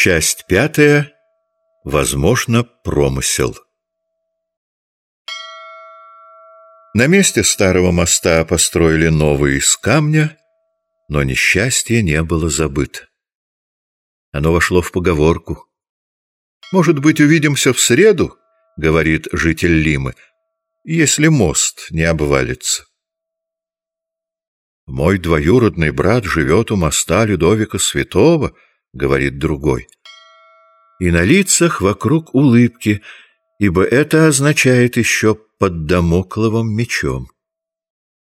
Часть пятая. Возможно, промысел. На месте старого моста построили новый из камня, но несчастье не было забыто. Оно вошло в поговорку. «Может быть, увидимся в среду?» — говорит житель Лимы, — «если мост не обвалится». «Мой двоюродный брат живет у моста Людовика Святого», — говорит другой. И на лицах вокруг улыбки, ибо это означает еще под домокловым мечом.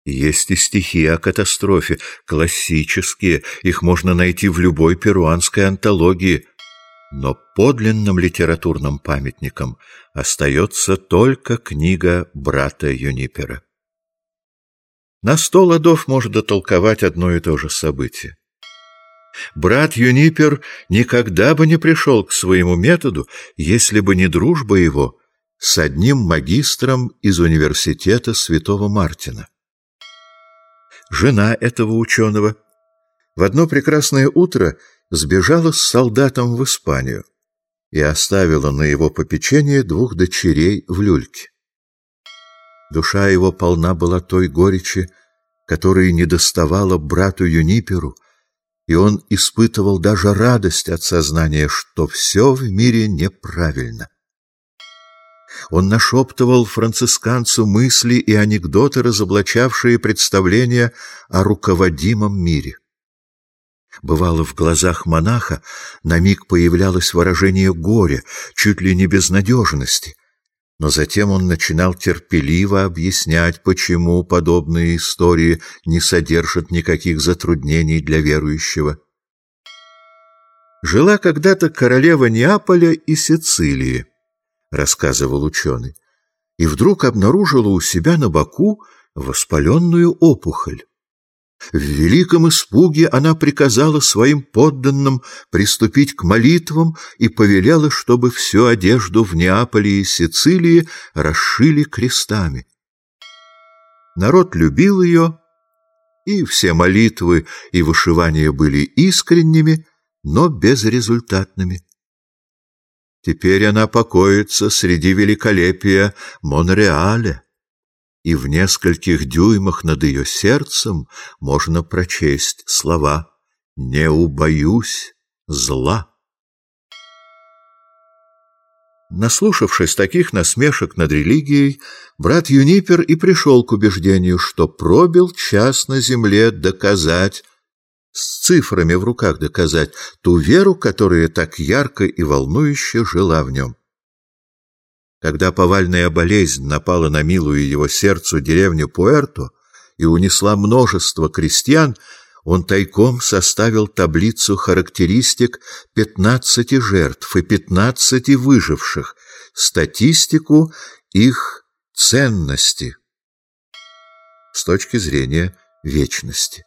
Есть и стихи о катастрофе, классические, их можно найти в любой перуанской антологии, но подлинным литературным памятником остается только книга брата Юнипера. На сто ладов можно толковать одно и то же событие. Брат Юнипер никогда бы не пришел к своему методу, если бы не дружба его с одним магистром из университета Святого Мартина. Жена этого ученого в одно прекрасное утро сбежала с солдатом в Испанию и оставила на его попечение двух дочерей в люльке. Душа его полна была той горечи, которой недоставала брату Юниперу, и он испытывал даже радость от сознания, что все в мире неправильно. Он нашептывал францисканцу мысли и анекдоты, разоблачавшие представления о руководимом мире. Бывало, в глазах монаха на миг появлялось выражение горя, чуть ли не безнадежности — но затем он начинал терпеливо объяснять, почему подобные истории не содержат никаких затруднений для верующего. «Жила когда-то королева Неаполя и Сицилии», — рассказывал ученый, и вдруг обнаружила у себя на боку воспаленную опухоль. В великом испуге она приказала своим подданным приступить к молитвам и повелела, чтобы всю одежду в Неаполе и Сицилии расшили крестами. Народ любил ее, и все молитвы и вышивания были искренними, но безрезультатными. Теперь она покоится среди великолепия Монреаля и в нескольких дюймах над ее сердцем можно прочесть слова «Не убоюсь зла». Наслушавшись таких насмешек над религией, брат Юнипер и пришел к убеждению, что пробил час на земле доказать, с цифрами в руках доказать ту веру, которая так ярко и волнующе жила в нем. Когда повальная болезнь напала на милую его сердцу деревню Пуэрто и унесла множество крестьян, он тайком составил таблицу характеристик пятнадцати жертв и пятнадцати выживших, статистику их ценности с точки зрения вечности.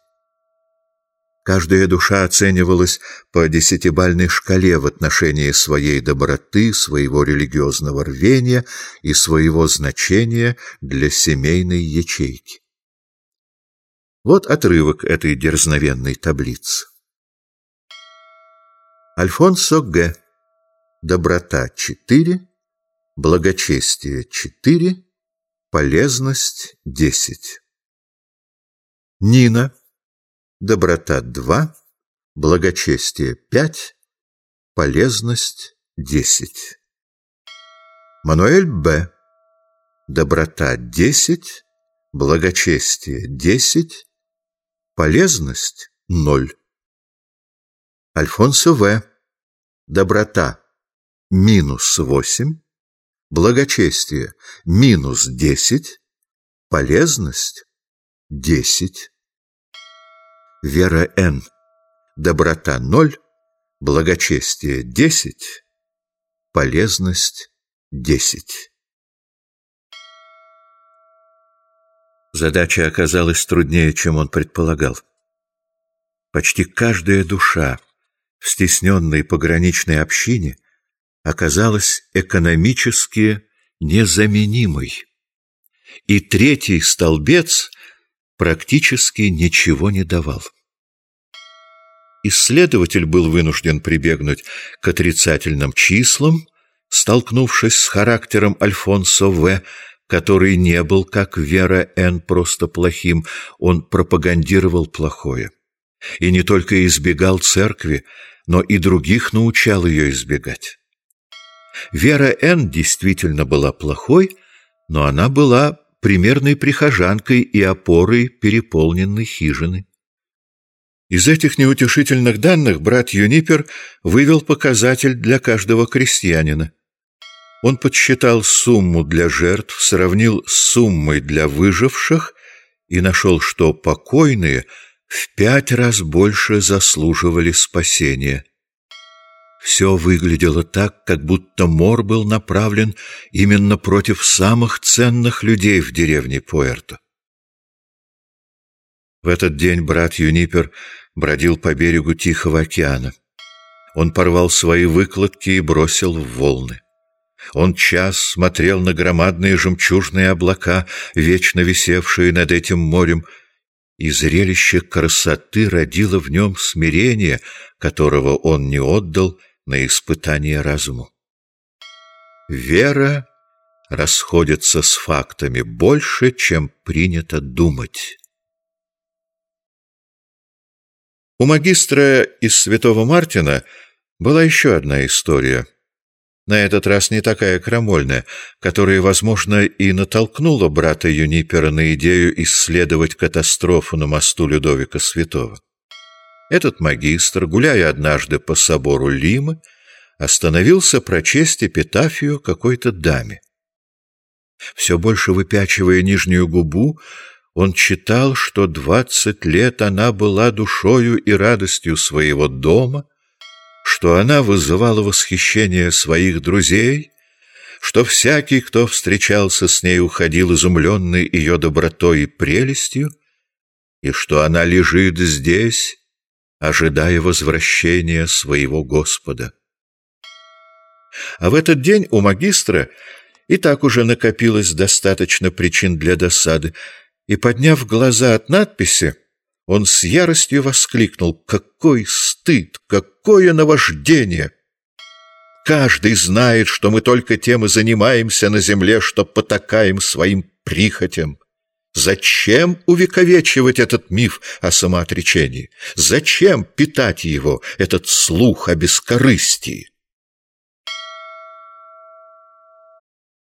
Каждая душа оценивалась по десятибальной шкале в отношении своей доброты, своего религиозного рвения и своего значения для семейной ячейки. Вот отрывок этой дерзновенной таблицы. Альфонсо Г. Доброта — 4, благочестие — 4, полезность — 10. Нина доброта — два, благочестие — пять, полезность — десять. Мануэль Б. Доброта — десять, благочестие — десять, полезность — ноль. Альфонсо В. Доброта — минус восемь, благочестие — минус десять, полезность — десять. Вера Н. Доброта — ноль, благочестие — десять, полезность — десять. Задача оказалась труднее, чем он предполагал. Почти каждая душа в стесненной пограничной общине оказалась экономически незаменимой. И третий столбец практически ничего не давал. исследователь был вынужден прибегнуть к отрицательным числам, столкнувшись с характером Альфонсо В., который не был, как Вера Н., просто плохим, он пропагандировал плохое. И не только избегал церкви, но и других научал ее избегать. Вера Н. действительно была плохой, но она была примерной прихожанкой и опорой переполненной хижины. Из этих неутешительных данных брат Юнипер вывел показатель для каждого крестьянина. Он подсчитал сумму для жертв, сравнил с суммой для выживших и нашел, что покойные в пять раз больше заслуживали спасения. Все выглядело так, как будто мор был направлен именно против самых ценных людей в деревне Пуэрто. В этот день брат Юнипер бродил по берегу Тихого океана. Он порвал свои выкладки и бросил в волны. Он час смотрел на громадные жемчужные облака, вечно висевшие над этим морем, и зрелище красоты родило в нем смирение, которого он не отдал на испытание разуму. Вера расходится с фактами больше, чем принято думать. У магистра из Святого Мартина была еще одна история — на этот раз не такая крамольная, которая, возможно, и натолкнула брата Юнипера на идею исследовать катастрофу на мосту Людовика Святого. Этот магистр, гуляя однажды по собору Лимы, остановился прочесть эпитафию какой-то даме. Все больше выпячивая нижнюю губу, он читал, что двадцать лет она была душою и радостью своего дома, что она вызывала восхищение своих друзей, что всякий, кто встречался с ней, уходил изумленный ее добротой и прелестью, и что она лежит здесь, ожидая возвращения своего Господа. А в этот день у магистра и так уже накопилось достаточно причин для досады, и, подняв глаза от надписи, он с яростью воскликнул «Какой стыд! Какое наваждение!» Каждый знает, что мы только тем и занимаемся на земле, что потакаем своим прихотям. Зачем увековечивать этот миф о самоотречении? Зачем питать его, этот слух о бескорыстии?